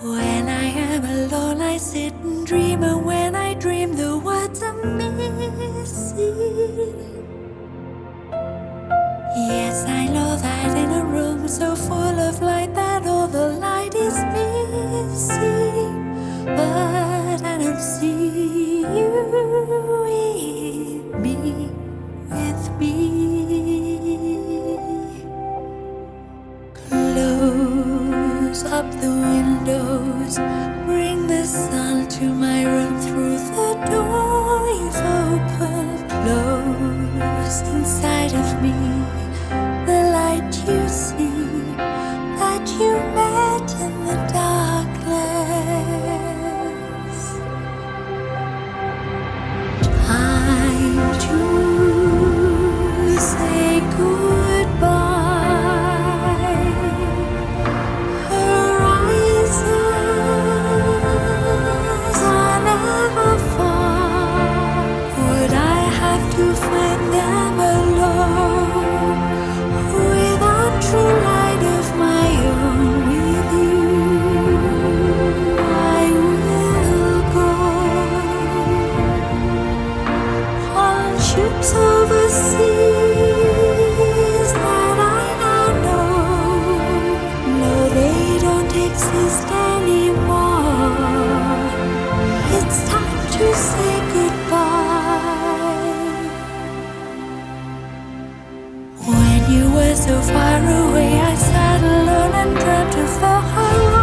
When I am alone, I sit and dream, and when I dream, the words are missing. Yes, I know that in a room so full of light, that all the light is missing. But I don't see you with me, with me. Close up the windows, bring the sun to my room through the door you've opened. Close inside of me. so far away. I sat alone and dreamt of the highway